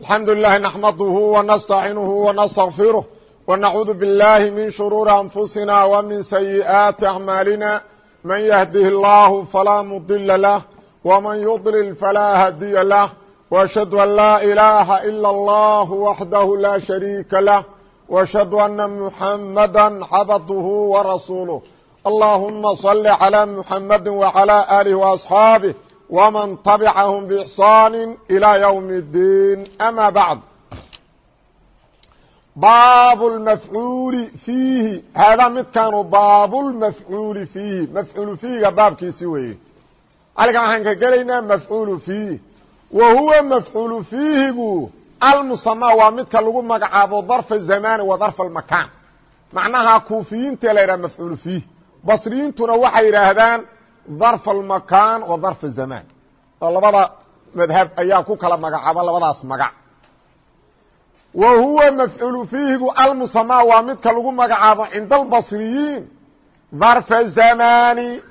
الحمد لله نحمده ونستعiنه ونستغفره ونعوذ بالله من شرور أنفسنا ومن سيئات أعمالنا من يهده الله فلا مضل له ومن يضلل فلا هدي له وأشهد أن لا إله إلا الله وحده لا شريك له وأشهد أن محمدا عabdه ورسوله اللهم صل على محمد وعلى آله وأصحابه ومن طبعهم بإحsان إلى يوم الدين أmا بعد bاb المفعuل فيhi haadaa midkaanu baab الmafعuuل فيhi mafcuul فيhiga baabkiisi weeye halkan waxaan ka gelaynaa mafcuul فيih wa huwa mafcuul فيhigu almusamا waa midka lagu magacaabo darف الزamاn wa darف الmakan macnaha kuufiyiinta la yidhaha mafcuul فيih basriyiintuna waxay yidhaahdaan darf almakan wa darf azamaan oo labada madhab ayaa ku kala magacaaba labadaas magac. Wa huwa mafcuulu fiihigu almusamaa waa midka lagu magacaabo cinda albasriyiin. Darfa zamani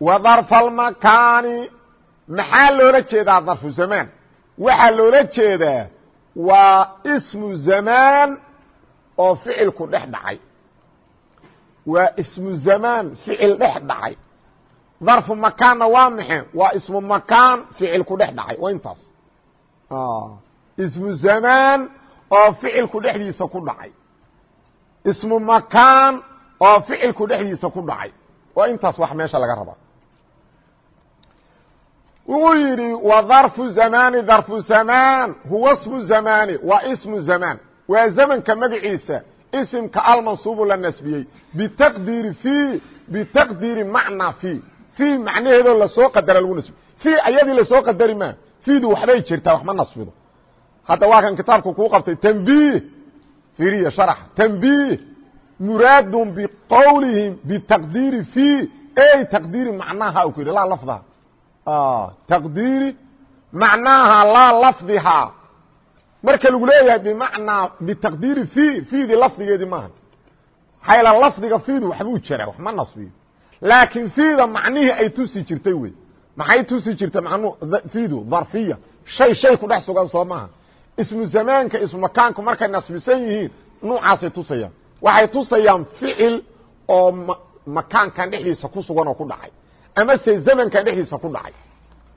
wa darfa almakani maxaa loola jeedaa darfu zamaan waxaa loola jeedaa waa ismu zamaan oo ficilku dhex dhacay. Waa ismu zamaan ficil dhex dhacay darfu makaanna waa maxe waa ismu makaan ficilku dhex dhacay. Waa intaas. Ismu zamaan oo ficilku dhexdiisa ku dhacay. Ismu makaan oo ficilku dhexdiisa ku dhacay. Waa intaas wax meesha laga rabaa. Wuxuu yidhi wa darfu zamani darfu zamaan. Huwa smu zamani waa ismu zamaan. Waa zamanka magaciisa. Isimka almansuubu la nasbiyey. Bitaqdiiri fi bitaqdiiri macnaa fi i macnaheedoo la soo qadara lagu nasbiyo i ayadii la soo qadari maa idu waxbay jirtaa wax ma nasbido hadda waa kan kitaabku kuu qabtay tnbih iriya sharxa tnbih muraadun biqowlihim bitaqdiiri fi ey taqdiiri macnaha u ku yidhi laa lafdaha taqdiiri macnaaha laa lafdihaa marka lagu leeyahay bimacnaa bitaqdiiri fi fidii lafdigeedii maaha maxaa yal lafdiga fidu waxbuu jiraa wax ma nasbiyo laakiin fiida macnihii ay tusi jirtay wey. Maxay tusi jirtay? Fiidu dharfiya shay shay ku dhex sugan soo maaha. Ismu zamaanka ismu makaanku markay nasbisan yihiin nuucaasay tusayaan. Waxay tusayaan ficil oo makaankan dhexdiisa ku sugan oo ku dhacay. Ama se zamankan dhexdiisa ku dhacay.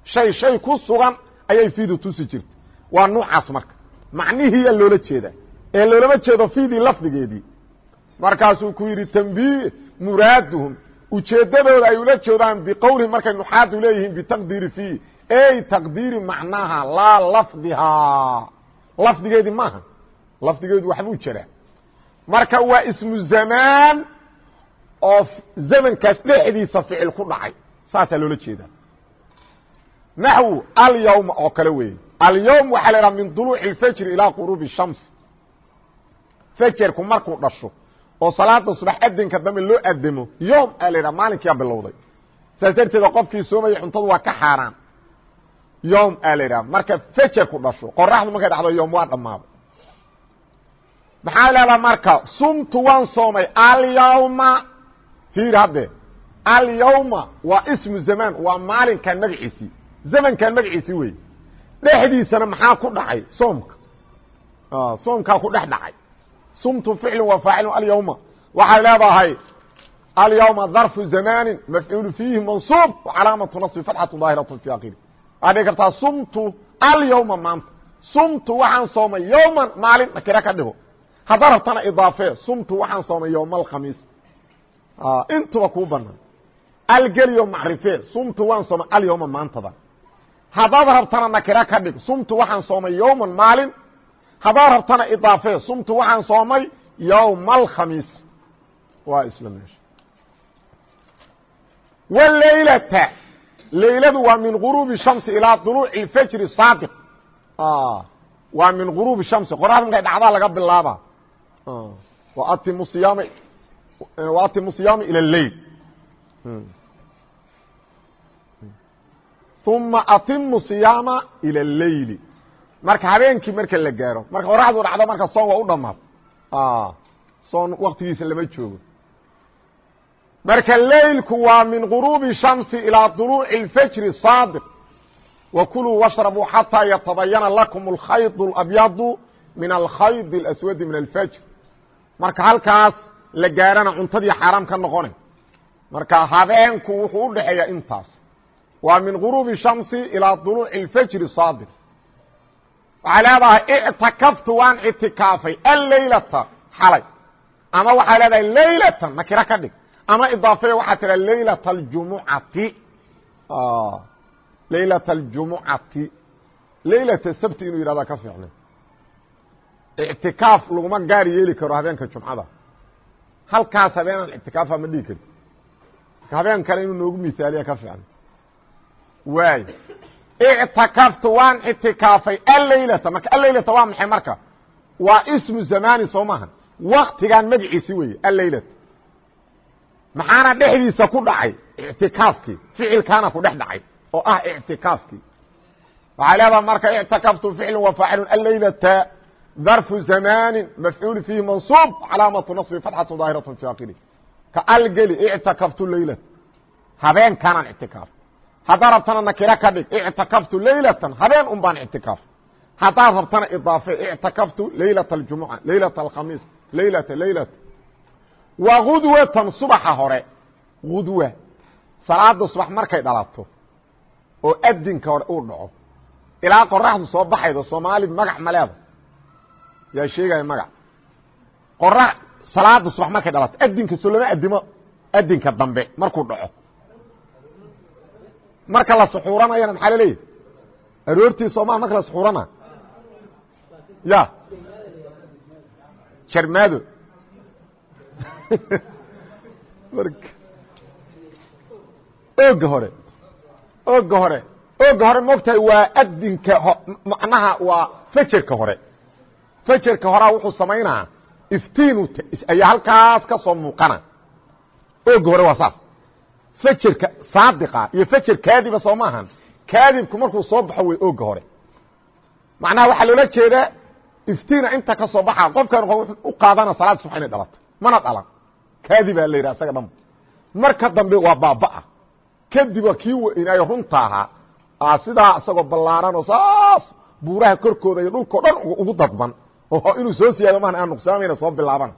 Shay shay ku sugan ayay fiidu tusi jirtay. Waa nuucaas marka. Macnihiiyaa loola jeedaa. Ee loolama jeedo fiidii lafdigeedii. Markaasuu ku yidhi tanbiih muraaduhum ujeedadooda ay ula jeedaan biqowlihi markay nuxaadu leeyihiin bitaqdiiri fiih ey taqdiiri macnaha laa lafdihaa lafdigeedii maaha lafdigeedu waxbuu jiraa marka waa ismu zamaan oo zamankaas dhexdiisa ficil ku dhacay saasaa loola jeedaa naxwu alyawma oo kale weeye alyawm waxaa la idhaha min duluuci اlfajri ilaa quruubi الshamsi fajerku markuu dhasho oo salaada subax adinka dambe loo adamo yom aa la yidhaha maalinkiyaa bilowday. Saas darteeda qofkii soomaya cuntadu waa ka xaaraan. Yom aa la yidhaha marka fajerku dhasho qoraxdu markay dhacdo yom waa dhammaaday maxaa leedaha marka sumtu waan soomay alyawma fiir hadde alyawma waa ismu zamaan waa maalinkan magaciisii zamankan magaciisii wey dhexdiisana maxaa ku dhacay? Soomka. Soomkaa ku dhex dhacay sumtu ficlu wa faacilu alyawma. Waxay leedahay alyawma darfu zamani mafcuulu fiihi mansuub calaamatu naصbi fatxatu daahiratu fi akiri waxaa dhigi kartaa sumtu alyawma maanta. Sumtu waxaan soomay yowman maalin nakira ka dhigo. Haddaa rabtana idaafee sumtu waxaan soomay yowma alkhamiis intuba kuu banaan. Algeliyo macrifee sumtu waan soomay alyawma maantada haddaad rabtana nakira ka dhig sumtu waxaan soomay yowman maalin hadaa rabtana idaafe sumtu waxaan soomay yowma alkhamiis waa isla meesha. Wlaylata layladu waa min guruubi shamsi ilaa uluuci fajri saadiq. Ah, waa min guruubi shamsi. Qoraxda markay dhacdaa laga bilaaba ah, waatimu siyaama eh, ila leyl hmm. hmm. uma atimu siyaama ila اleyli marka habeenkii marka la gaaro marka qoraxdu dhacdo marka soon waa u dhamaad soon waktigiisa lama joogo marka leylku waa min guruubi shamsi ilaa duluuci اlfajri saadiq وkuluu واشhربوا xatىa yatabayana lakum الkhayd الأbyadu min alkhayd الأswadi min alfajr marka halkaas la gaarana cuntadii xaaraam ka noqona marka habeenku wuxuu u dhexeeya intaas waa min غurubi الشhamsi ilىa طuluuci الfjri صاadiq waxay leedahay اctakaftu waan اctikaafay alleylata xalay ama waxay leedahay leylatan nakiro ka dhig ama idaafeya waxaa tira laylaة اljumucati laylaة اljumucati laylaة sabti inuu yihahda ka fiicnay ictikaaf laguma gaar yeeli karo habeenka jumcada halkaas habeenaan ictikaafa ma dhigi karti marka habeen kale inuu noogu misaaliya ka fiicnay waay ictakaftu waan ictikaafay alleylata marka alleylata waa maxay marka? Waa ismu zamani soo maaha waktigan magaciisi weeye alleylata maxaana dhexdiisa ku dhacay? Ictikaafkii. Ficilkaana ku dhex dhacay oo ah ictikaafkii. Waxay leedaha marka ictakaftu ficlu wa faacilu alleylata darfu zamani mafcuul fiihi mansuub calaamatu naصbi fatxatu daahiraة fi akiri ka algeli ictakaftu leylat habeenkaanaan ictikaaf haddaad rabtana nakira ka dhig ictakaftu leylatan habeen un baan ictikaafay rabtana idaafe ictakaftu leylata aljumuca leylata alkhamiis leylata leylata. Wa gudwatan subaxa hore gudwa salaada subax markay dhalato oo adinka hore uu dhaco. Ilaa qoraxdu soo baxayda soomaali magac maleeda yaa sheegaya magac. Qorax salaada subax markay dhalato adinka solama adimo adinka dambe markuu dhaco marka la suxuuranayana maxaa laleeyahy aroortii soomaa marka la suxuurana. Ya. Jarmaado. Oga hore. Oga hore. Oga hore mogtahay waa adinka macnaha waa fejerka hore. Fejerka horaa wuxuu samaynaa iftiinu ayaa halkaas ka soo muuqana. Oga hore waa saas fejerka saadiqa iyo fejer kaadiba soo maahan kaadibku markuu soo baxo wey oga hore. Macnaha waxaa loola jeedaa iftiina inta ka soo baxa qofkan u qaadana salaad subax inay dhalato mana dhalan. Kaadibaa la yidhaha isaga dhanba marka dambe waa baabaa. Kadib waa kii weynaayo runta ahaa. Sidaa isagoo ballaaranoo saas buuraha korkooda iyo dhulkao dhan ugu dadban. Oo inuu soo siyaado mahan aan nuqsaamayna soo bilaaban.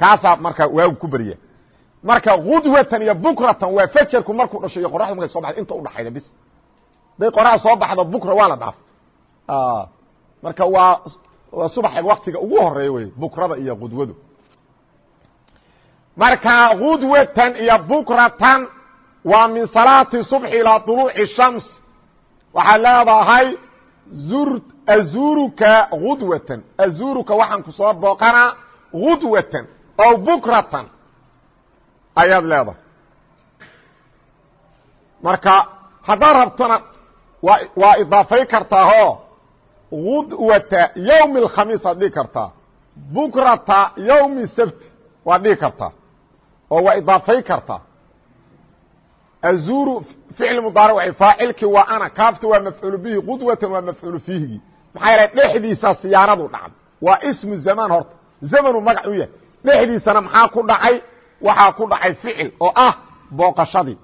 Kaasaa marka waagu ku berya marka gudwatan iyo bukratan waa fajarku markuu dhasho iyo qoraxdu markay so baxdo inta udhaxayda bis. Haday qoraxda soo baxdo bukra waa la dhaaf. Marka waa waa subaxa waktiga ugu horreeya wey bukrada iyo qudwadu marka gudwatan iyo bukratan waa min salaati subxi ilaa طuluuci shams. Waxaad leedahay azuruka gudwatan azuruka waxaan ku booqanaa gudwatan ow bukratan ayaad leedahay. Marka haddaad rabtona waa waa idaafay kartaahoo gudwata ywmi اkhamiis aad dhihi kartaa. Bukrata ywmi sabti waad dhihi kartaa. Oo waa idaafay kartaa. Azuru ficl mudaaric faacilkii waa ana kaafti waa mafcuul bihi qudwatan waa mafcuul fiihigii. Maxaa yeele dhexdiisa siyaaradu dhacday. Waa ismu zamaan horta zamanu magac u yahay. Dhexdiisana maxaa ku dhacay waxaa ku dhacay ficil oo ah booqashadii.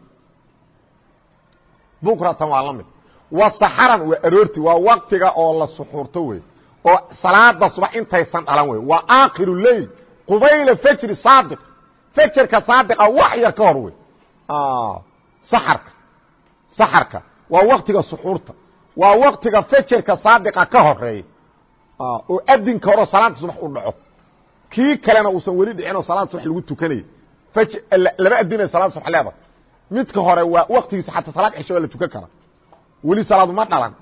Bukratan waa la mid. Wa saxaran waa aroorti waa waktiga oo la suxuurto wey oo salaada subax intaysan dhalan wey waa aakhiru leyl qubayla fajri saadiq. Fajarka saadiqa wax yar ka hor wey saxarka saxarka. Waa waktiga suxuurta. Waa waktiga fajarka saadiqa ka horreeya oo adinka horeo salaada subax u dhaco. Kii kalena uusan weli dhicin oo salaada subax lagu tukanayay laba adinay salaada subax leeda midka hore waa waktigiisa xataa salaad cesho la tukan kara weli salaadu ma dhalan.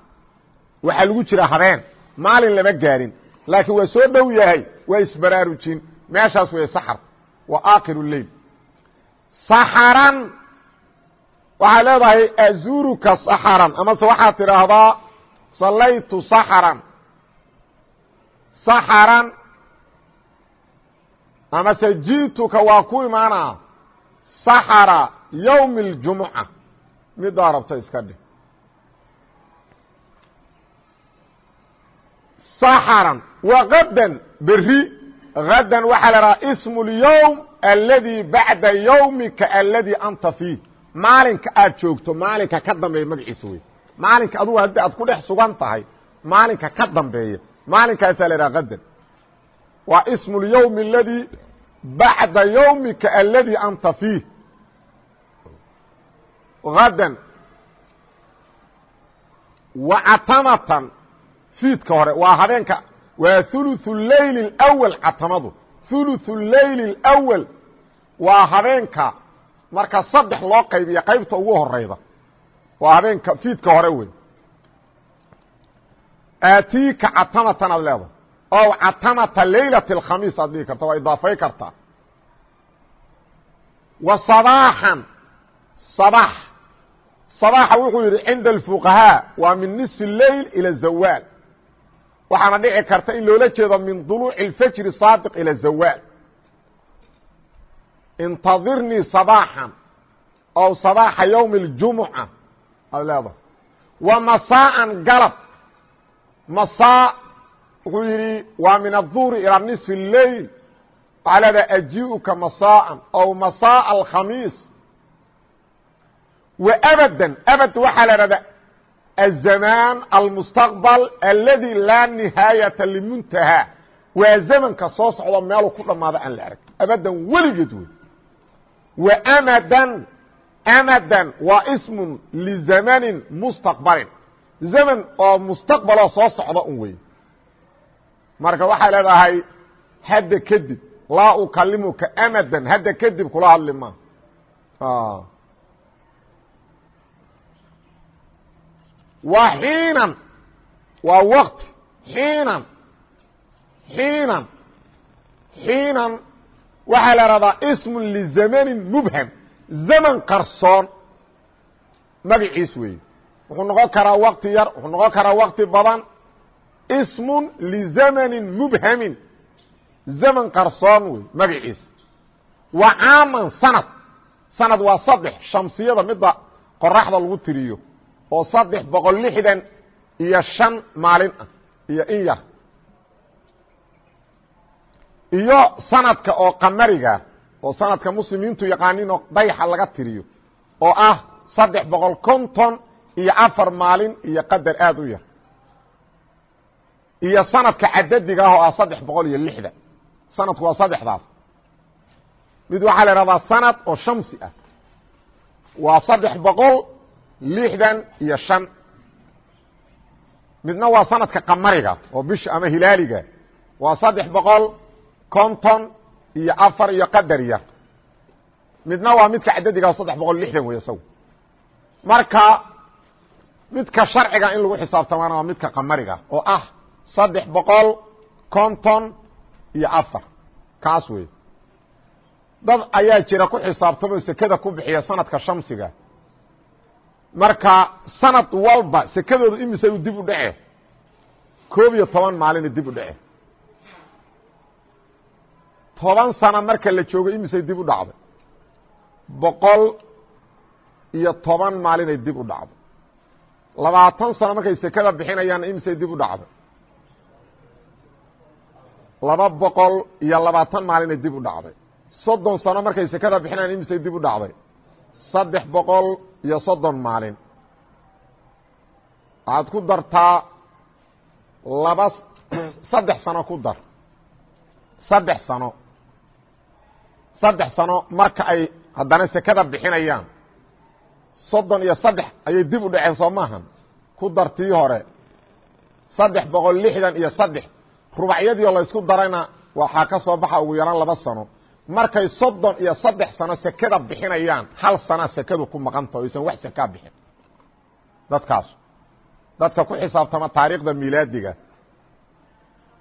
Waxaa lagu jira habeen. Maalin lama gaarin. Laakiin waa soo dhow yahay. Waa isbaraarujin. Meeshaas wey saxar. Waa aakhiru leyl saxaran. Waxaad leedahay azuruka saxaran. Amase waxaad tidhaahdaa sallaytu saxaran. Saxaran amase ji'tuka waa ku imaanaa saxara yowmi اljumuca midaa rabto iska dhig. Saxaran wagadan beri gadan waxaa la dhahaa ismu اlyowm aladi bacda yowmika aladi anta fiih maalinka aad joogto maalinka ka dambeeya magaciisa wey maalinka adugu haddi aad ku dhex sugan tahay maalinka ka dambeeya. Maalinkaasaa la idhaha qadan waa ismu اlyowmi اladii bacda yowmika aladi anta fiih hadan wacatamatan fiidka hore waa habeenka waa uluثu leyl اأwl catamadu uluثu leyl اأwl waa habeenka marka saddex loo qaybiya qaybta ugu horeyda waa habeenka fiidka hore wey aatiika catamatan aad leedahay ow catamata laylat اkhamiis aad dhigi karta waa idaafay kartaa wa sabaaxan sabax sabaxa wuxuu yidhi cinda alfuqahaa waa min nisfi اleyl ilى zawaal waxaana dhici karta in loola jeedo min duluuci اlfajri saadiq ilى zawaal intadirnii sabaaxan ow sabaaxa ywmi اljumuca aad leedahay wa masaaan galab masaa wuxuu yidhi waa min الظuhri ilى نiصف الleyl waxaa leedaha ajiuka masaaءa ow masaaء الkhamiis wa abada abad waxaa la dhahda الزamaan almustaqbal aladi laa نihaayaةa limuntahaa waa zamanka soo socdo meelu ku dhamaado aan la arag abadan weligeed wey wa amadan amadan waa ismu lizamanin mustaqbalin zaman oo mustaqbaloo soo socda un wey marka waxay leedahay hadda kadib laa ukalimuka amadan hadda kadib kula hadli ma. Waa xiinan waa waqti xiinan xiinan xiinan waxaa la rahdaa ismu lizamanin mubham zaman qarsoon magaciis weeye. Wuxuu noqon karaa waqti yar wuxuu noqon karaa waqti badan ismu lizamani mubhamin. Zaman qarsoon wey magaciis. Wa caaman sanad. Sanad waa saddex. Shamsiyada midda qoraxda lagu tiriyo oo saddex boqol lixdan iyo shan maalin ah iyo in yar. Iyo sanadka oo qamariga oo sanadka muslimiintu yaqaanin oo dayaxa laga tiriyo oo ah saddex boqol konton iyo afar maalin iyo qadar aad u yar iyo sanadka cadadiga ah oo ah saddex boqol iyo lixdan sanadku waa saddexdaas. Mid waxaa la ihahdaa sanad oo shamsi ah. Waa saddex boqol lixdan iyo shan. Midna waa sanadka qamariga oo bisha ama hilaaliga. Waa saddex boqol konton iyo afar iyo qadar yar. Midna waa midka cadadiga ah saddex boqol lixdan wey isagu marka midka sharciga in lagu xisaabtamaana waa midka qamariga oo ah saddex boqol konton iyo afar. Kaas wey dad ayaa jira ku xisaabtamoo sekada ku bixiya sanadka shamsiga. Marka sanad walba sekadooda imise u dib u dhace. Koob iyo toban maalina dib u dhace. Toban sano marka la joogo imisay dib u dhacday boqol iyo toban maalinay dib u dhacday labaatan sano markay sekada bixinayaan imisay dib u dhacday laba boqol iyo labaatan maalinay dib u dhacday. Soddon sano markay sekada bixinayaan imisay dib u dhacday. Saddex boqol iyo soddon maalin. Waxaad ku dartaa laba saddex sano ku dar. Saddex sano. Saddex sano marka ay haddana sekada bixinayaan soddon iyo saddex ayay dib u dhaceen soo maahan. Ku dartii hore. Saddex boqol lixdan iyo saddex rubacyadiio laysku darayna waxaa ka soo baxa ugu yaraan laba sano. Markay soddon iyo saddex sano sekada bixinayaan hal sana sekadu ku maqanta o aysan wax sekaa bixin. Dadkaas dadka ku xisaabtama taariikhda milaadiga.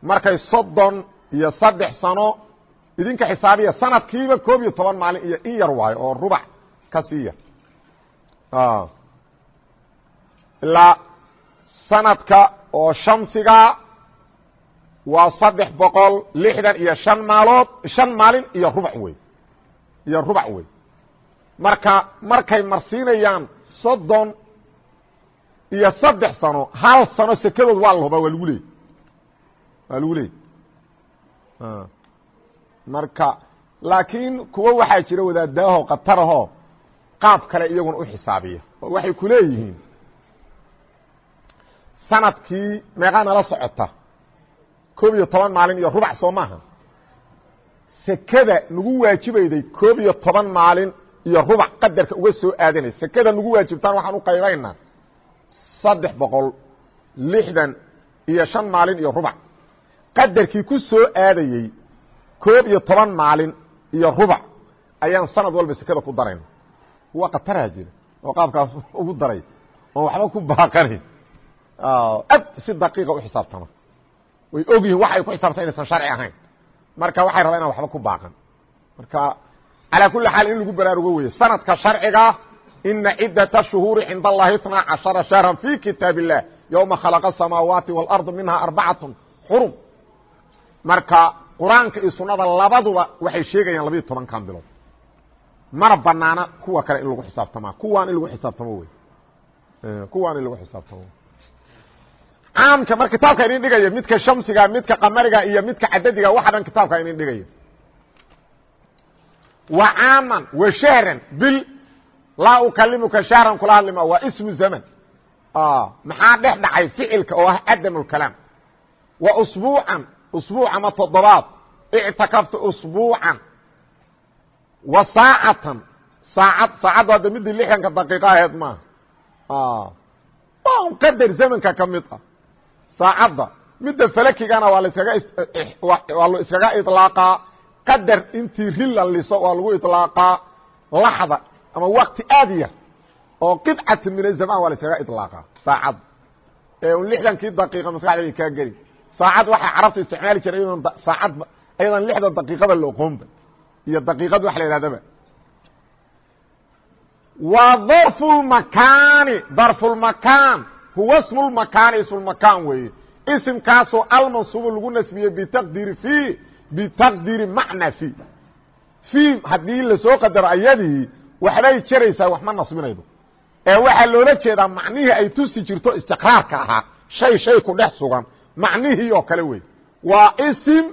Markay soddon iyo saddex sano idinka xisaabiya sanadkiiba koob iyo toban maalin iyo in yar waayo oo rubac ka siiya. Ilaa sanadka oo shamsiga waa saddex boqol lixdan iyo shan maalood shan maalin iyo rubac wey. Iyo rubac wey. Marka markay marsiinayaan soddon iyo saddex sano hal sano sekadood waa la hubaa waa lagu leey waa lagu leey marka laakiin kuwo waxaa jira wadaadaaho khatarahoo qaab kale iyaguna u xisaabiya. Waxay ku leeyihiin sannadkii meeqaa nala socota koob iyo toban maalin iyo rubac soo maaha. Sekada nagu waajibayday koob iyo toban maalin iyo rubac qadarka uga soo aadanay. Sekada nagu waajibtaan waxaan u qaybaynaa saddex boqol lixdan iyo shan maalin iyo rubac. Qadarkii ku soo aadayey koob iyo toban maalin iyo rubac ayaan sanad walba sekada ku darayna waa kataraa jira oo qaabkaas ugu daray oon waxba ku baaqanayn si daqiiqa u xisaabtama way og yihin wax ay ku xisaabtan inaysan sharci ahayn marka waxay rabaa inaan waxba ku baaqan marka calaa kuli xaal in lagu baraarugo weeye sanadka sharciga ina cidaةa shuhuuri cinda allahi itnaa caشhara shahra fi kitaab الlah ywma khalaqa الsamaawaati wاlarض minha arbacaة xurum marka qur-aanka iyo sunada labaduba waxay sheegayaan labiyo tobankan bilood mana banaana kuwa kale in lagu xisaabtama kuwaan in lagu xisaabtamo wey kuwaan in lagu xisaabtamo caamka mar kitaabka idin dhigaya midka shamsiga midka qamariga iyo midka cadadiga waxa dhan kitaabka idin dhigaya wa caaman wa shahran bil laa ukalimuka shahran kula hadlima waa ismu zaman. Maxaa dhex dhacay ficilka oo ah cadam اlkalaam wa usbuucan usbuuc ama toddobaad. Ictakafta usbuucan. Wa saacatan saacad saacaddu hadda midii lixdanka daqiiqo aheed maaha. Qadar zamanka ka mid ah saacadda midda falakigana waa laskaga waa la iskaga iطlaaqaa qadar intii ri la liso waa lagu iطlaaqaa laxda ama wakti aad yar oo qidcatu min azaman waa la iskaga iطlaaqaa saacadda ee un lixdankii daqiiqa maskaxdayda kaa geli saacad waxaa carabtu isticmaali jiray iyadoon saacad ayadan lixdan daqiiqada la oqoonba iyo daqiiqad wax la yidhahdaba wa darfu lmakaani darfu lmakaan huwa ismu lmakaani ismulmakaan weeye. Isimkaasoo almansuubu lagu nasbiyey bitaqdiiri fi bitaqdiiri macna fi fi haddii la soo qadaro ayadii waxbay jaraysaa wax ma nasbinaydo. Ee waxaa loola jeedaa macnihii ay tusi jirto istiqraarka ahaa shay shay ku dhex sugan macnihii oo kale wey waa isim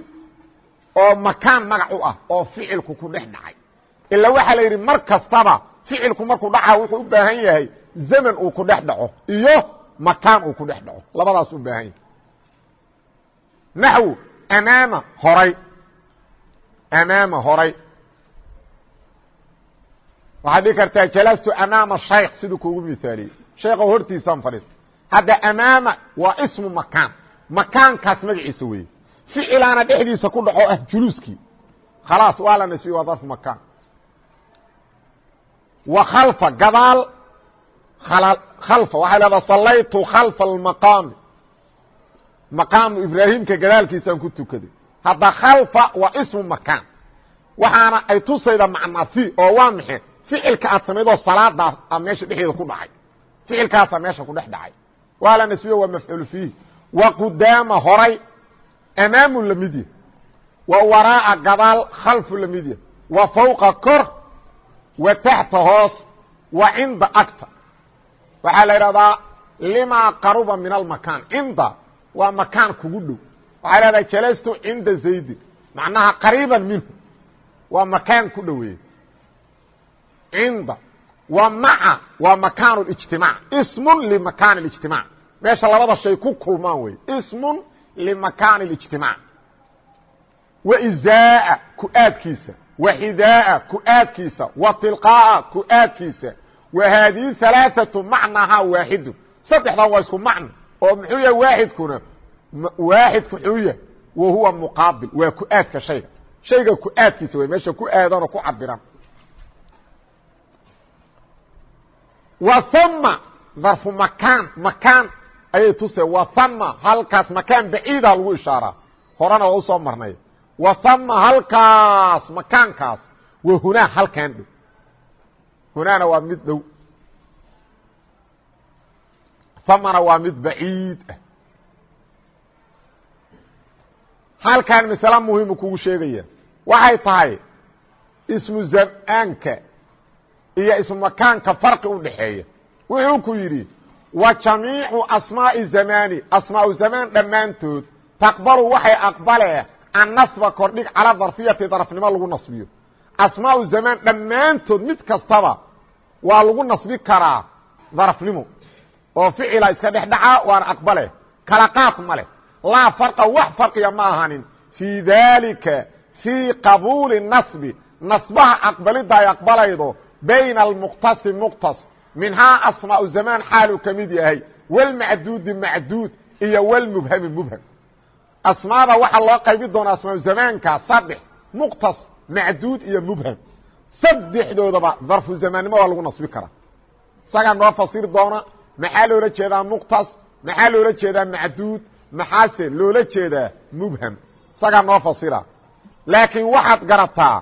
oo makaan magac u ah oo ficilku ku dhex dhacay. Ilaa waxaa la yidhi mar kastaba ficilku markuu dhaca wuxuu u baahan yahay zaman uu ku dhex dhaco iyo makaan uu ku dhex dhaco. Labadaas u baahan yahay naxwu amaama horay. Amaama horay. Waxaad dhihi kartaa jalastu amaama shaykh siduu kuugu mihaaliyey sheekho hortiisaan fadhiista. Hadda amaama waa ismu makaan makaankaas magaciisa weeye. Ficilaana dhexdiisa ku dhaco ah juluuskii. Khalaas waa la nasbiye waa darfu makaan wa khalfa gadaal waxay leedaa sallaytu khalfa almaqaami maqaamu ibraahimka gadaalkiisaan ku tukaday hadda khalfa waa ismu makaan waxaana ay tusayda macnaa fi oo waa maxe ficilka aad samaydoo salaadaas a meesha dhexdeeda ku dhacay ficilkaasaa meesha ku dhex dhacay waa la nasbiye waa mafcuul fiihi wa qudaama horay amaamu lamidya wa waraa'a gadaal khalfu lamidya wa fawqa kor wa taxta hoos wa cinda agta waxaa la idhahdaa limaa qaruba min almakaan cinda waa makaan kugu dhow waxaa la idhahdaa jalastu cinda zaydin macnaha qariiban minhu waa makaan ku dhoweeye cinda wa maca waa makaan اlijtimaac ismun limakaan اlijtimaac meesha labada shay ku kulmaan wey ismun limakaan اlijtimaac wa izaa'a ku-aadkiisa wa xidaaa ku-aadkiisa wa tilqaa'a ku-aadkiisa wa haadihi halaaثatu macnahaa waaxidu. Saddexdan waa isku macno oo muxuu yahay waaxidkuna waaxidku xuu yahay wa huwa muqaabil waa ku-aadka shayga. Shayga ku-aadkiisa wey meesha ku aadanoo ku cabiran wa hama darfu makaan makaan ayay tuse wa hama halkaas makaan baciida lagu ishaaraa. Horena waa u soo marnay. Wa hama halkaas makaankaas wa hunaa halkaan dhow hunaana waa mid dhow. Hamana waa mid baciid ah. Halkaan masale muhimu kugu sheegaya. Waxay tahay ismu zamaanka iyo ismu makaanka farqi u dhaxeeya. Wuxuu ku yidhi wa jamiicu asmaa'i zamani asmaau zamaan dhammaantood taqbalu waxay aqbalee annasba kordhig calaa darfiyati darafnimo lagu nasbiyo. Asmaau zamaan dhammaantood mid kastaba waa lagu nasbi karaa darafnimo oo ficila iska dhexdhaca waana aqbale. Kala qaad ma leh. Laa farqa wax farqiya ma ahanin fii dalika fii qabuuli nasbi. Nasbaha aqbalidda ay aqbalaydo bayna almuqtasi muqtas. Minhaa asmaau zamaan xaaluu ka mid yahay. Wlmacduudi macduud iyo wlmubhami mubham. Asmaada waxaa loo qaybi doonaa asmaau zamaanka muqtas macduud iyo mubham saddexdoodaba darfu zamaannimo waa lagu nasbi karaa. Isagaa noo fasiri doona maxaa loola jeedaa muqtas maxaa loola jeedaa macduud maxaase loola jeedaa mubham? Isagaa noo fasira laakiin waxaad garataa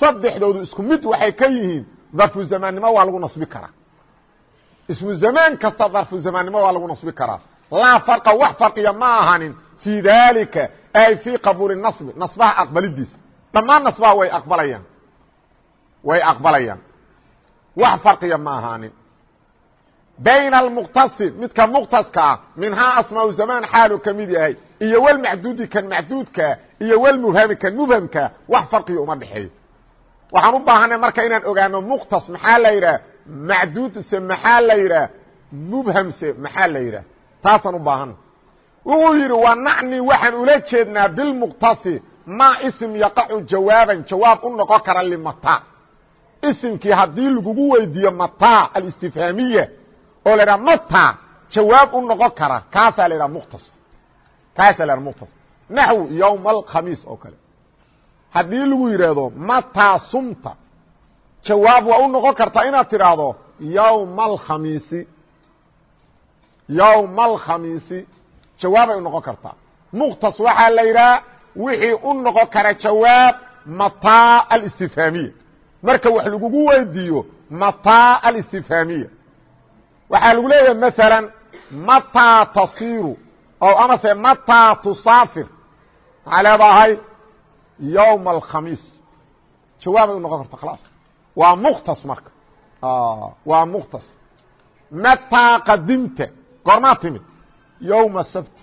saddexdoodu isku mid waxay ka yihiin darfu zamaannimo waa lagu nasbi karaa. Ismu zamaan kasta darfu zamaannimo waa lagu nasbi karaa. Laa farqa wax farqiya ma ahanin. Fii dalika ay fii qabuuli nasbi nasbaha aqbalidiisa. Dhammaan nasbaha way aqbalayaan way aqbalayaan. Wax farqiya ma ahaanin. Bayna almuqtasi midka muqtaska ah minhaa asmaau zamaan xaalu ka mid yahay iyo walmacduudi kan macduudkaa iyo walmubhami kan mubhamkaa wax farqiga uma dhexeeyo waxaan u baahanay marka inaan ogaano muqtas maxaa la yidhaah? Macduudse maxaa la yidhaah? Mubhamse maxaa la yidhaah? Taasaan u baahana wuxuu yidhi wa nacni waxaan ula jeednaa bilmuqtasi maa ism yaqacu jawaaban jawaab u noqon kara limata isimkii haddii lagugu weydiiyo mata alistifhaamiya oo la idhaha mata jawaab u noqon kara kaasaa la idhaha muqtas kaasaa la idhaha muqtas naxwu yowma alkhamiis oo kale. Haddii lagu yidhaahdo mataa sumta jawaab waa u noqon kartaa inaad tidhaahdo yowma alkhamiisi yowma alkhamiisi jawaabay u noqon kartaa muqtas waxaa la yidhaha wixii u noqon kara jawaab mataa alistifhaamiya marka wax lagugu weydiiyo mataa alistifhaamiya. Waxaa lagu leeyahay maala mataa tasiru o amase mataa tusaafir. Maxaa leedahay yowma alkhamiis. Jawaabay u noqon karta khalaas. Waa mukhtas marka. Waa mukhtas. Mataa qadimta. Goormaa timid. Yowma sabti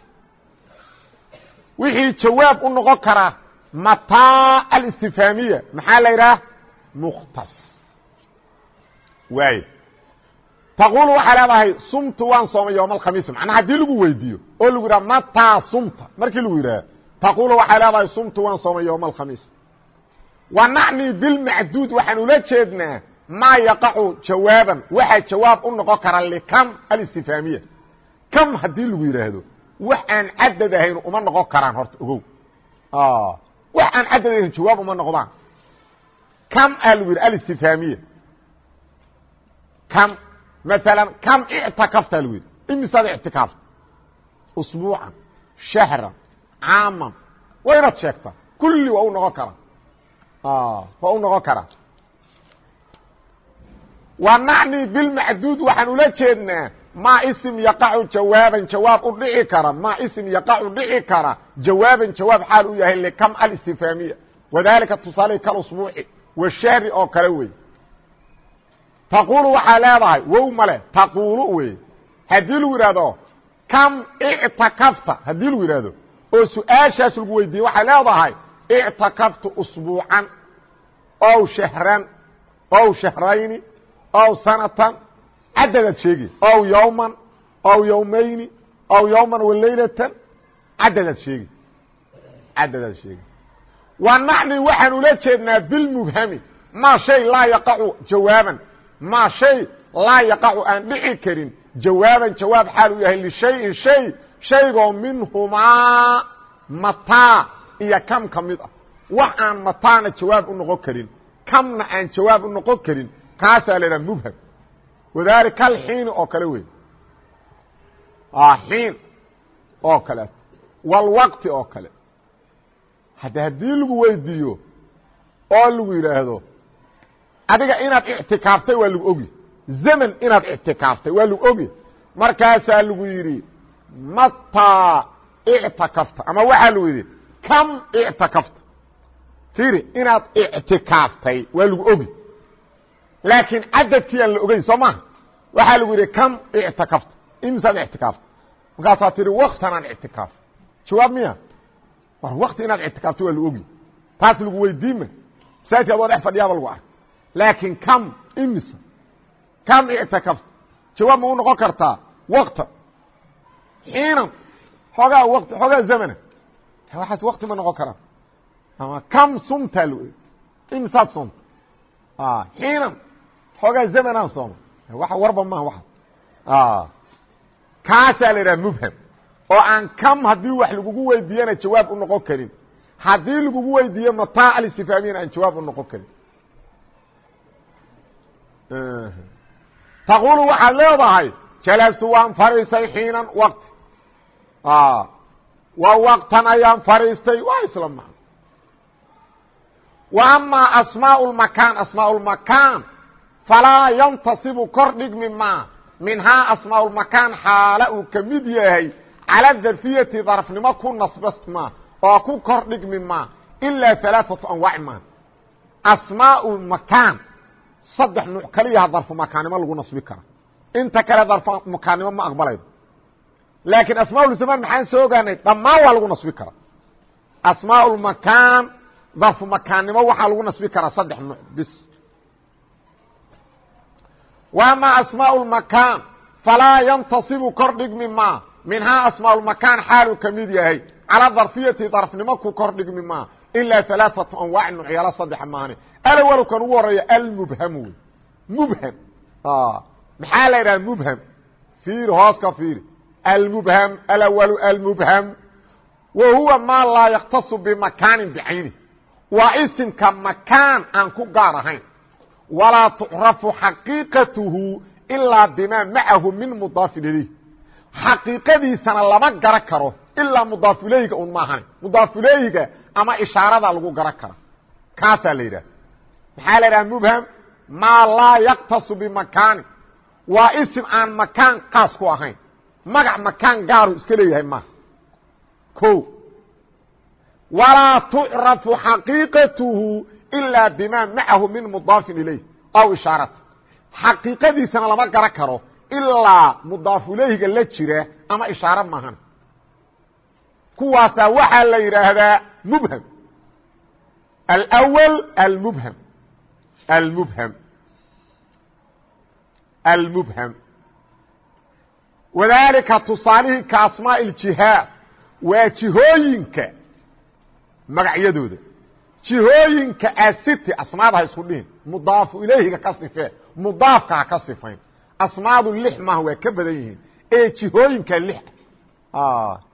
wixii jawaab u noqon karaa mataa alistifhaamiya. Maxaa la yidhaha mukhtas waay taqulu waxaa leedahay sumtu waan soomay yowma alkhamiis macnaa haddii lagu weydiiyo oo lagu yidhaha mataa sumta. Markii lagu yidhaha taqulu waxaa leedahay sumtu waan soomay yowma alkhamiis wa nacni bilmacduud waxaan ula jeednaa maa yaqacu jawaaban. Waxaa jawaab u noqon kara likam alistifhaamiya kam haddii lagu yidhaahdo wax aan uma noqon karaan horta ogow. Wax aan cadad jawaab uma noqdaan kam aa lagu yidhi alistifhaamiya kam maala kam ictakafta lagu yidhi imisaad ictikaafta usbuucan shahran caaman waa inaad sheegtaa kulli waa u noqon karaa waa u noqon karaa wa nacni bilmacduud waxaan ula jeednaa maa ism yaqacu jawaaban jawaab u dhici kara maa ism yaqacu dhici kara jawaaban jawaab xaal u yahay likam alistifhaamiya wadalika tusaale kalusbuuci washahri oo kale wey taquulu waxaa leedahay wow male taquulu wey haddii lagu yidhahdo kam ictakafta haddii lagu yidhahdo oo su'aashaas lagu weydiiye waxay leedahay ictakaftu usbuucan ow shahran ow shahrayni ow sanatan cadadaad sheegi ow yowman ow yowmayni ow yowman walaylatan cadadaad sheegi cadadaad sheegi wa nacni waxaan ula jeednaa bilmubhami maa shay laa yaqacu jawaaban. Maa shay laa yaqacu aan dhici karin jawaaban. Jawaab xaal uu yahay lishayin shay. Shaygoo minhumaa mataa iyo kam ka mid ah. Wax aan mataana jawaab u noqon karin kamna aan jawaab u noqon karin kaasaa la idhaha mubham. Wadalika alxiini oo kale wey xiin oo kale. Walwaqti oo kale hadda haddii lagu weydiiyo oo lagu yidhaahdo adiga inaad ictikaaftay waa lagu ogi. Zaman inaad ictikaaftay waa lagu ogi. Markaasaa lagu yidhi mataa ictakafta. Ama waxaa lagu yidhi kam ictakafta? Fiiri inaad ictikaaftay waa lagu ogi. Laakiin cadadkii aan la ogeyn soo maaha. Waxaa lagu yidhi kam ictikafta imisaad ictikaafta. Markaasaa tihi waktanaan ictikaaf jawaab miya war wakti inaad ictikaaftay waa lagu ogi. Taas lagu weydiima masaajidka adoo dhex fadhiyaaba lagu ark laakiin kam imisa? Kam ictikafta jawaab ma u noqon kartaa waqtan xiinan xoogaa waqti xoogaa zamana. Waxaas waqti ma noqon karaan. Ama kam sumtaa lo imsaad soomta xiinan xoogaa zamanaan sooma wa warba maha waa kaasaa la idhaha mubham oo aan kam haddii wax lagugu weydiiyana jawaab u noqon karin. Haddii lagugu weydiiyo mataac alistifaamiyana aan jawaab u noqon karin. Taqulu waxaad leedahay jalastu waan fariistay xiinan waqti. Ah, Wa waqtan ayaan fariistay. Waa isla macno. Wa amaa asmaau lmakaan asmaa lmakaan falaa yantasibu kordhig mimaa minhaa asmaa lmakaan xaala uu ka mid yahay calى darfiyati darfnimo ku nasbasma oo ku kor dhigmi maa ilaa ثalaaثaةu anwaac maa asmaaء makaan saddex nuuc kaliyaha darfu makaannimo lagu nasbi kara inta kale darfu makaannimo ma aqbalaydo laakiin asmaaءuلzamaan maxaan soo ogaanay dhammaan waa lagu nasbi kara asmaaء الmakaan darfu makaannimo waxaa lagu nasbi karaa saddex nuuc bis وama asmaaء الmakaan falaa yantasibu kor dhigmi maa minhaa asmaaulmakaan xaaluu ka mid yahay calaa darfiyati darfnimo ku kordhigmi maa ilaa alaaatu anwaacin nucyaalo saddexa maane. Alawalkan ugu horreeya almubhamu wey mubham. Ah, maxaa la idhaha mubham? Fiiri hoos ka fiiri. Almubham alawalu almubham. Wa huwa maa laa yaktasu bimakaanin bicayni. Waa isimka makaan aan ku gaar ahayn. Walaa tucrafu xaqiiqatuhu ilaa bimaa macahu min mudaafin ilayh xaqiiqadiisana lama gara karo ilaa mudaafulayhiga un maahan mudaafulayhiga ama ishaarada lagu gara kara kaasaa la yidhaha maxaa la yidhaha mubham? Maa laa yaktasu bimakaani. Waa isim aan makaan kaas ku ahayn. Magac makaan gaaru iska leeyahay maaha. O walaa tucrafu xaqiiqatuhu ilaa bimaa macahu min mudaafin ilayh. Aw ishaarata xaqiiqadiisana lama garan karo ilaa mudaafulayhiga la jira ama ishaare maahan. Kuwaasaa waxaa la yidhaahdaa mubham. Alأwl almubham. Almubham. Almubham. Wadaalika tusaalihii ka asmaa iljihaad waa jihooyinka magacyadooda. Jihooyinka asiti asmaada ha isku dhihin. Mudaafu ilayhiga ka sifee mudaafka ha ka sifayn asmaadu lix maaha waa ka badan yihiin. Ee jihooyinka lix.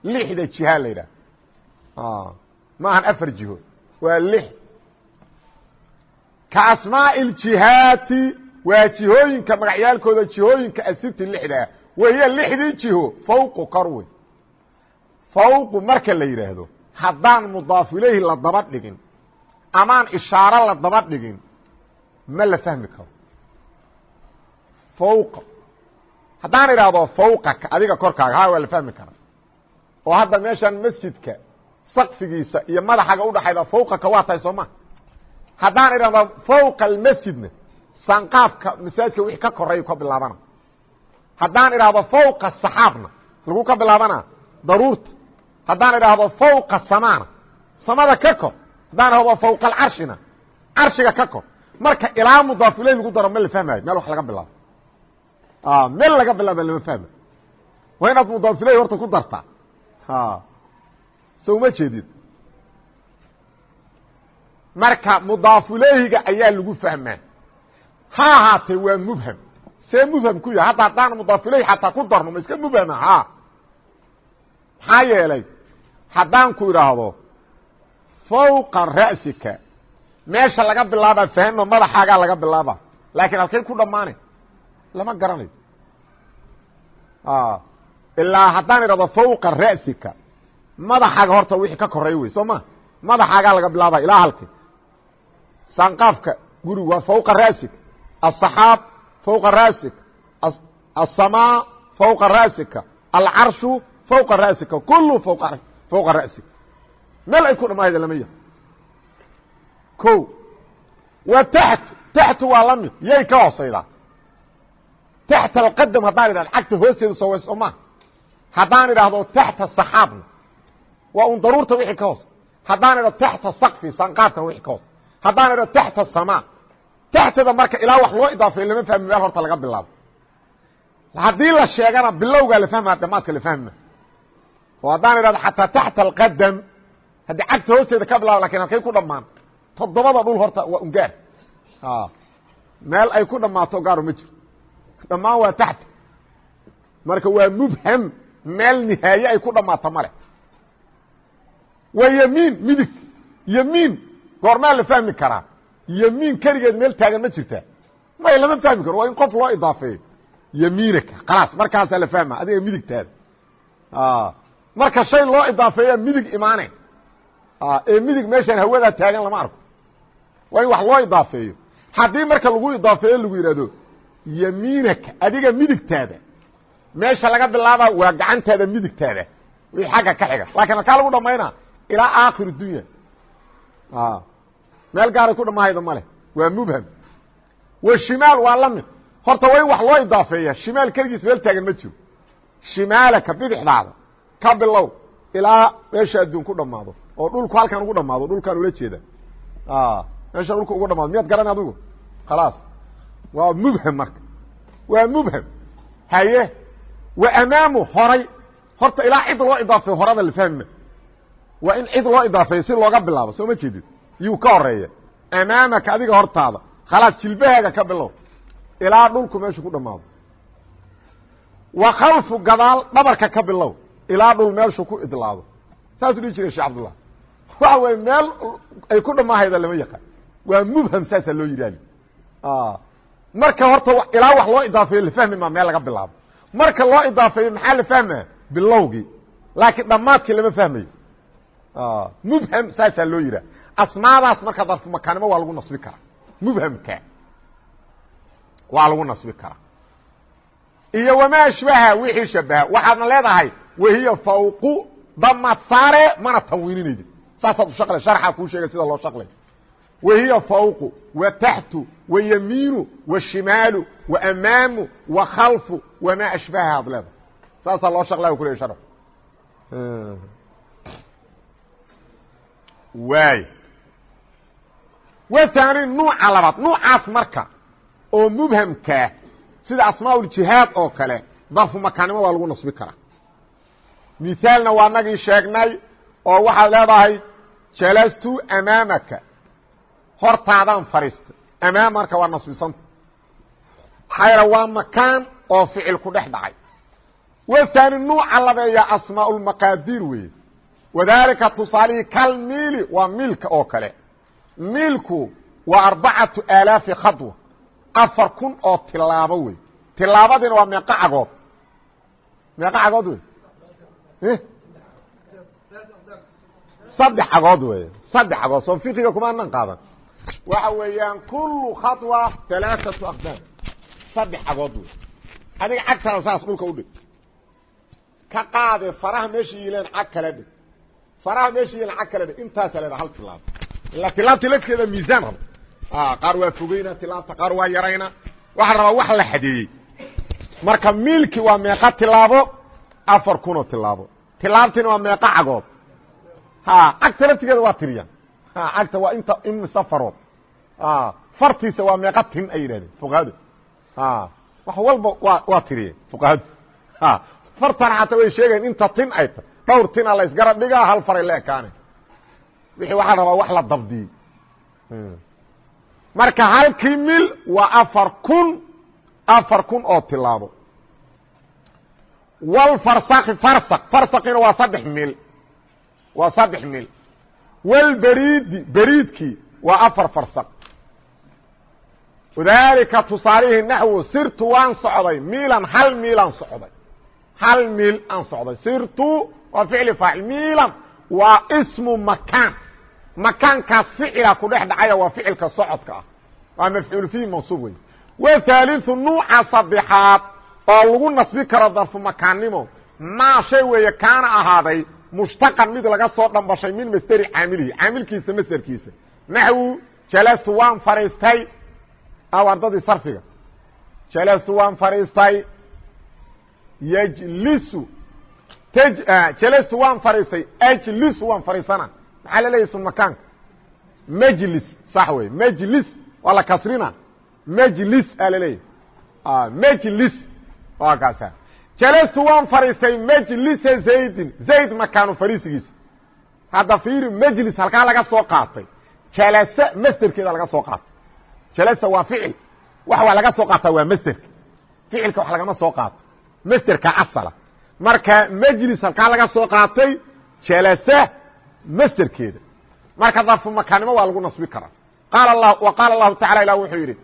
Lixda jiha la yidhaha. Maahan afar jiho waa lix. Ka asmaaءi اljihaati waa jihooyinka magacyaalkooda jihooyinka asiti lixdaa wahiya lixdii jiho fawqu wey fawqu marka la yidhaahdo haddaan mudaafu ilayhi la daba dhigin amaan ishaaro la daba dhigin ma la fahmi karo fawqa. Haddaan idhaahdo fawqaka adiga korkaaga ha waa la fahmi karaa. Oo hadda meeshaan masjidka sakfigiisa iyo madaxaga udhaxayda fawqaka waa tahay soo ma? Haddaan idhahdo fawqa almasjidna sanqaafka masaajidka wixii ka koreeyu ka bilaabana haddaan idhaahdo fawqa saxaabna lagu ka bilaabana daruurta. Haddaan idhaahdo fawqa samaana samada ka kor. Haddaan idhahdo fawqa alcarshina carshiga ka kor. Marka ilaa mudaafiley lagu daro ma la fahmayo meel wax laga bilaabo meel laga bilaaba lama fahmayo waa inaad mudaafiley horta ku dartaa so uma jeedid marka mudaafulehiga ayaa lagu fahmaa. Ha ahaatee waa mubham. See mubham ku yahay. Hadda haddaan mudaafulehi xataa ku darno ma iska mubhama ha. Maxaa yeelay? Haddaan ku idhaahdo fawqa ra'sika. Meesha laga bilaaba fahma madaxaagaa laga bilaaba laakiin halkay ku dhammaanay lama garanayo ilaa haddaan idhahdo fawqa ra'sika madaxaaga horta wixii ka koreeya wey soo ma madaxaagaa laga bilaaba ilaa halkii sanqaafka gurigu waa fawqa ra'sika aلصaxaab fawqa ra'sika aلsamaa fawqa ra'sika alcarshu fawqa ra'sika kulu fawqa ra'sika meel ay ku dhamaahayda lama yahay o wa taxtu taxtu waa la mid yay ka hoosaydaa taxta alqadam haddaan idhahdo cagta hoosteeda soo ways oma haddaan idhaahdo taxta saxaabna waa un daruurta wixii ka hoos haddaan idhahdo taxta sakfi sanqaafkana wixii ka hoos haddaan idhahdo taxta samaa taxtada marka ilaa wax loo idaafeey lama fahmi meel horta laga bilaabo haddii la sheegana bilowgaa la fahmaa damaadka la fahma oo haddaan idhahdo xataa taxta alqadam haddii cagta hoosteeda ka bilaaba laakiin halkay ku dhammaan toddobada dhul horta waa ungaar meel ay ku dhammaato gaaro ma jiro dhammaan waa taxta marka waa mubham meel nihaaye ay ku dhammaato male waa yemiin midig yemiin goormaa la fahmi karaa yemiin keligeed meel taagan ma jirtaa may lama fahmi karo waa in qof loo idaafeeyo yemiinaka khalaas markaasaa la fahma adiga midigtaada marka shay loo idaafeeya midig imaane ee midig meeshaan hawadaa taagan lama arko waa wax loo idaafeeyo haddii marka lagu idaafeeyo lagu yidhahdo yemiinaka adiga midigtaada meesha laga bilaaba waa gacantaada midigtaada wii xagga ka xiga. Laakiin halkaa lagu dhamaynaa ilaa aakhir dunya. Meel gaaray ku dhamahayda male waa mubham. Wa shimaal waa la mid. Horta waa in wax loo idaafeeya shimaal keligiis meel taagan ma jiro. Shimaalaka bidixdaada. Ka bilow ilaa meesha adduun ku dhamaado oo dhulku halkan ugu dhamaado dhulkaan ula jeeda. Meesha dhulka ugu dhamaado miyaad garan adigu? Khalaas waa mubham marka. Waa mubham. Haye wa amaamu horay. Horta ilaa cid loo idaafeeyo horada la fahmima waa in cid loo idaafeeyo si looga bilaabo soo ma jeedid yuu ka horreeya amaamaka adiga hortaada khalaas jilbahaaga ka bilow ilaa dhulku meeshu ku dhamaado wa khalfu gadaal dhabarka ka bilow ilaa dhul meeshu ku idlaado. Saasuu dhihi jiray shee cabdullah. Waxa weye meel ay ku dhammaahayda lama yaqaan. Waa mubham saasaa loo yidhahdi marka horta ilaa wax loo idaafeeyo la fahmi maa meel laga bilaabo. Marka loo idaafeeyo maxaa la fahmaa bilowgii laakiin dhammaadkii lama fahmayo. Mubham saasaa loo yidhaha. Asmaadaas marka darfu makaanimo waa lagu nasbi karaa. Mubhamka. Waa lagu nasbi karaa. Iyo wamaa ashbaha wixii shabaha. Waxaadna leedahay wahiya fawqu damad saare mana tanwiininaydi saasaad u shaqle sharxaa kuu sheegay sida loo shaqlay wahiya fawqu wa taxtu wa yamiinu wa shimaalu wa amaamu wa khalfu wamaa ashbaha ad leedahay saasaa loo shaqlaya ku leey sharx waay wtani nuuca labaad nuucaas marka oo mubhamkaa sida asmaauljihaad oo kale darfu makaanimo waa lagu nasbi karaa mithaalna waa nagii sheegnay oo waxaad leedahay jalastu amaamaka hortaadaan fadhiistay amaam marka waa nasbisanta. Maxaa waa makaan oo ficil ku dhex dhacay. Wthani nuuca labeeya asmaaulmaqaadiir weeye. Wadalika tusaalihii kalmiili waa miilka oo kale. Miilku waa arbacatu aalaafi khadwa. Afar kun oo tilaabo wey tilaabadiina waa meeqo cagood. Meeqo cagood wey saddex cagood wey saddex cagood. Soo fiqiga kumaanan qaadan waxa weeyaan kulu khaطwa alaaثatu aqdaam saddex cagood wey adiga cagtaada saas dhulka udhig ka qaade faraha meesha yiileen cag kale dhig. Faraha meesha yiileen cag kale dhig. Intaasa leeda hal tilaabo ila tilaabta lafteeda miisaan raba qaar waa fogeyna tilaabta qaar waa yarayna. Waxaa rabaa wax la xadeeyey marka miilki waa meeqa tilaabo afar kunoo tilaabo. Tilaabtiina waa meeqa cagood. Ha cagta laftigeeda waa tiriyaan cagta waa inta imisa farood fartiisa waa meeqa tin ay yidhahdeen fuqahadu. Wax walba wa waa tiriyeen fuqahadu. Fartana xataa way sheegayen inta tin ay ta dhowr tina la isgarab dhigaa hal faray la ekaane wixii waxaa rabaa wax la dabdiyey marka halkii mil waa afar kun afar kun oo tilaabo walfarsaki farsak farsakina waa saddex mil. Waa saddex mil walberiidi beriidkii waa afar farsak wadalika tusaalihii naxwu sirtu waan socday miilan hal miilan socday. Hal miil aan socday. Sirtu waa ficli faacil miilan waa ismu makaan. Makaankaas ficila ku dhex dhacaya waa ficilka socodka ah. Waa mafcuul fihi mansuub wey whaaliثu nuuca saddexaad oo lagu nasbi karo darfu makaannimo. Maa shay weeye kaana ahaaday mushtaqan mid laga soo dhambashay min masderi caamilihi caamilkiisa masderkiisa naxwu jalastu waan fadhiistay aw ardadii sarfiga. Jalastu waan fadhiistay yjlisu jalastu waan fadhiistay ajlisu waan fadhiisana maxaa la leeyahy sun makaanka? Majlis sax wey majlis waa la kasrina majlis aa laleeyahy majlis waa kaasa jalastu waan fadhiistay majlisa zaydin. Zayd makaanu fadhiisigiisa hadda fiiri majlis halkaa laga soo qaatay. Jalasa masderkeeda laga soo qaatay. Jalasa waa ficil. Wax waa laga soo qaataa waa masderka. Ficilka wax lagama soo qaato. Masderka asala. Marka majlis halkaa laga soo qaatay jalasa masderkeeda. Marka darfu makaanimo waa lagu nasbi karaa. Qaala la wa qaala allahu tacala ilah wuxuu yidhi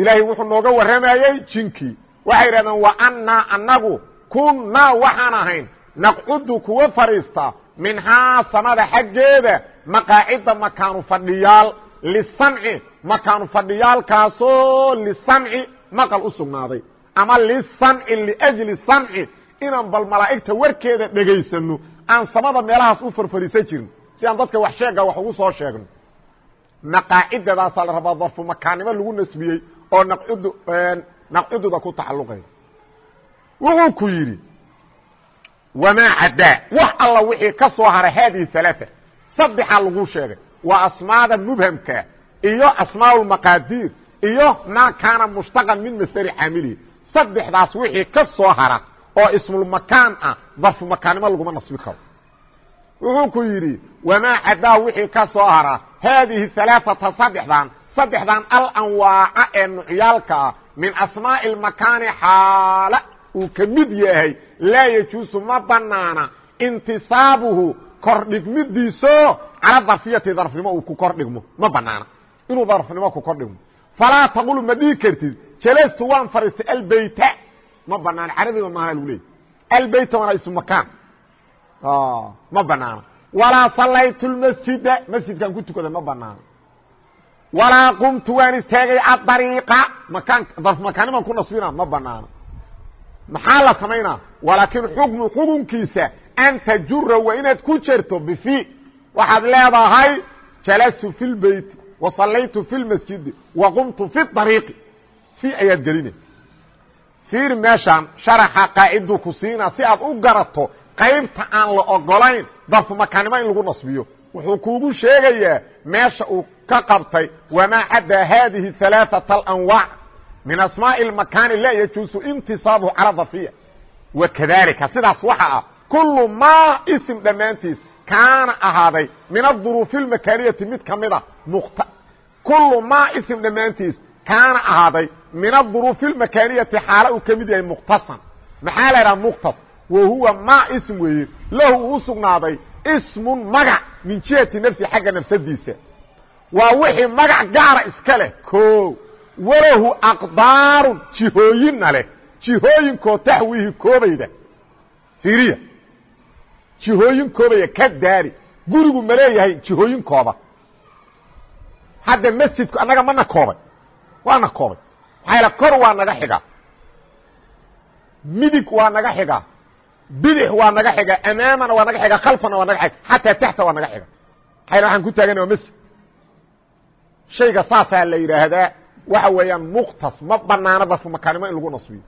ilaahay wuxuu nooga warramayey jinkii waxay yidhahdeen wa annaa annagu kunnaa waxaan ahayn naqcudu kuwa fadhiista minhaa samada xaggeeda maqaacidda makaanu fadhiyaal lisamci makaanu fadhiyaalkaasoo lisamci maqal u sugnaaday. Ama lisamci liajli samci inaan bal malaa'igta warkeeda dhegaysano aan samada meelahaas u farfariisan jirin si aan dadka wax sheega wax ugu soo sheegno. Maqaacidadaasaa la rabaa darfu makaannimo lagu nasbiyey oo naqcud naqcududa ku tacalluqaya wuxuu ku yidhi wamaa caddaa wax alla wixii ka soo haray haadihi alaaثa saddexaa lagu sheegay waa asmaada mubhamka iyo asmaa lmaqaadiir iyo maa kaana mushtaqan min masdari caamilihi saddexdaas wixii ka soo hara oo ismulmakaan ah darfu laguma nasbi karo wuxuu ku yidhi wamaa caddaa wixii ka soo hara haadihi alaaata saddexdan saddexdan alanwaaca ee nucyaalka ah min asmaaءi اmakaani xaala. Uu ka mid yahay laa yajuusu ma banaana intisaabuhu kordhigmidiiso cala darfiyati darfnimo uu ku kordhigmo ma banaana inuu darfnimo ku kordhigmo. Falaa taqulu ma dhihi kartid jalastu waan fadhiistay albeyta ma banaana carabiga maaha lagu leeyay albeyta waana ismu makaan. Ma banaana walaa salaytu lmasjida masjidkan ku tukada ma banaana walaa qumtu waan istaagay adariiqa makaan darf makaaniman ku nasbina ma banaana maxaa la samaynaa? Walaakin xukmu xukunkiisa an tajura waa inaad ku jerto bifi. Waxaad leedahay jalastu fi lbeyti wa sallaytu fi lmasjidi wa qumtu fi ariiqi fi ayaad gelinay fiiri meeshaan sharaxa qaaciduu ku siinaa si aad u garato qaybta aan la ogolayn darfu makaanimo in lagu nasbiyo wuxuu kuugu sheegayaa meesha uu ka qabtay wamaa caddaa haadihi alaaثaةa alanwaac min asmaaءi اmakaani laa yajuusu intisaabuhu cala darfiya wakadalika sidaas waxa ah kulu maa ism dhammaantiis kaana ahaaday min aduruufi اlmakaaniyati mid ka mida kulu maa ism dhammaantiis kaana ahaaday min aduruufi اlmakaaniyati xaalo uu ka mid yahay mukhtasan maxaa la idhaha mukhtas wa huwa maa ism weeye lahu uu u sugnaaday ismun magac min jihati nafsi xagga nafsadiisa. Waa wixii magac gaara iska leh o walahu aqdaarun jihooyinna leh. Jihooyinkoo taxwiihi koobayda. Fiiriya jihooyin koobaya ka daari. Gurigu ma leeyahay jihooyin kooba. Hadda masjidku annaga mana koobay. Waana koobay. Maxaa yaele kor waa naga xigaa. Midig waa naga xigaa bidix waa naga xiga amaamana waa naga xiga khalfana waa naga xiga xataa taxta waa naga xiga. Maxayna waxaan ku taagana waa masjid shayga saasaa la yidhaahdaa waxa weeyaan mukhtas ma banaana darfu makaanimo in lagu nasbiyo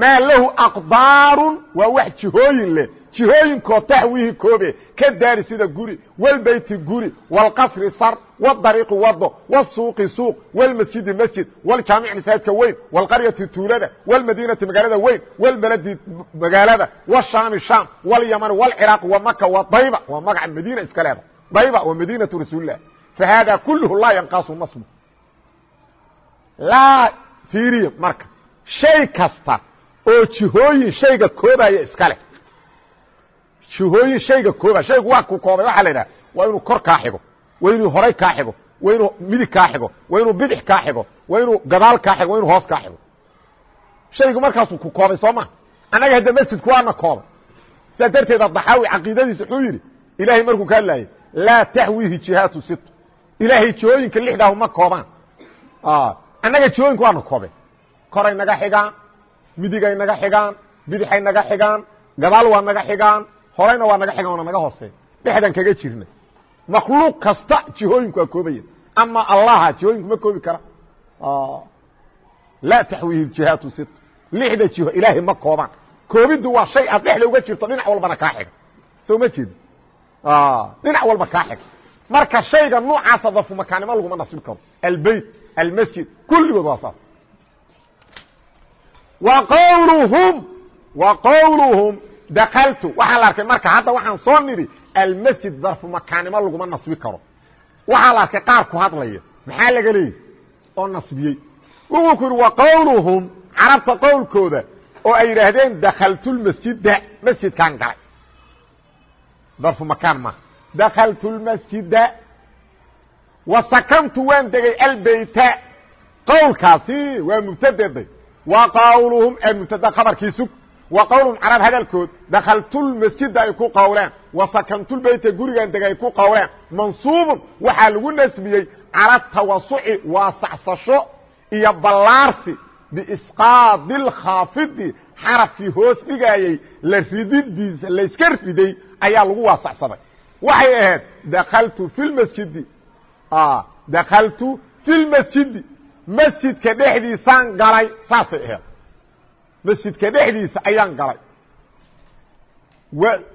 maa lahu aqdaarun waa wax jihooyin leh jihooyinkoo taxwiihi koobe ka daari sida guri walbeyti guri walqasri sar wdariiqi wado wsuuqi suuq wlmasjidi masjid wljaamic masaajidka weyn wlqaryati tuulada wlmadiinati magaalada weyn wlbaladi magaalada wshaami shaam wlyamani wlciraaq wamaka wadayba waa magaca madiina iska leeda dayba waa madiinatu rasuulilah fahada kulhu laa yanqasu nasbu laa fiiriya marka shay kasta oo jihooyin shayga koobaya iska leh. Jihooyin shayga koobaya shaygu waa ku koobay. Waxaa la idhaha waa inuu kor kaa xigo waa inuu horay kaa xigo waa inuu midig kaa xigo waa inuu bidix kaa xigo waa inuu gadaal kaa xigo wa inuu hoos kaa xigo. Shaygu markaasuu ku koobay soo ma? Annaga hadda masjidku waana koobay. Sidaas darteeda daxaawi caqiidadiisa wuxuu yidhi ilaahay markuu ka hadlaayay laa taxwiihi jihaatu sit ilaahay jihooyinka lixdaahu ma koobaan. Annaga jihooyinka waana koobe koray naga xigaan midigay naga xigaan bidixay naga xigaan gadaal waa naga xigaan horayna waa naga xigaan waana naga hoosey dhexdan kaga jirna makhluuq kasta jihooyinku waa koobaya ama allaha jihooyinku ma koobi kara. Laa taxwiihi jihaatu sit. Lixda jiho ilaahay ma koobaan. Koobiddu waa shay aad dhexda uga jirto dhinac walbana kaa xiga soo ma jeedi dhinac walba kaa xiga marka shayga noocaasa darfu makaanimo laguma nasbi karo. Albeyt almasjid kulligood waa saas wa qowluhum wa qowluhum dakaltu waxaa la arkay marka hadda waxaan soo nidhi almasjid darfu makaanimo laguma nasbi karo. Waxaa la arkay qaar ku hadlaya maxaa laga leeyay? Oo nasbiyey. Wuxuu ku yidhi wa qowluhum carabta qowlkooda oo ay yidhaahdeen dakaltulmasjida masjidkaan galay. Darfu makaan maaha. Dakaltu lmasjida wa sakantu waan degay albeyta qowlkaasi waa mubtadeday wa qawluhum mubtada khabarkii sug wa qowluhum carab hadalkood dakaltulmasjida ay ku qowleen wa sakantulbeyta gurigan degay ay ku qowleen mansuubun waxaa lagu nasbiyey cala tawasuci waasacsasho iyo ballaarsi biisqaadi lkhaafidi xarafkii hoos dhigayey la rididiisa layska riday ayaa lagu waasacsaday. Waxay ahayd dakaltu fi lmasjidi dakaltu fi masjidka dhexdiisaan galay saasay ahayd. Masjidka dhexdiisa ayaan galay.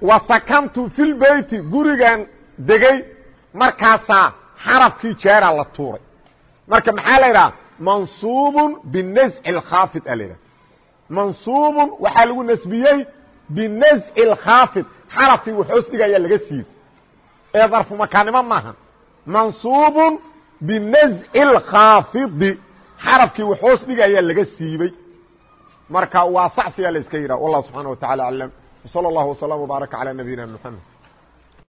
Wa sakantu fi lbeyti gurigan degay. Markaasaa xarafkii jaara la tuuray. Marka maxaa la idhaha mansuubun binasci اkhaafid a la waxaa lagu nasbiyey binasci اlkhaafid xarafkii waxoos dhigaya laga siibo ee darfu makaanimo maaha mansuubun binasci اlkhaafidi xarafkii waxoos dhigaya laga siibey marka waa sacsiyaa la iska yidhah wallah subxaana wa tacala aclam wslى اllah وsلام وbaarك عalى nabiyina mحamed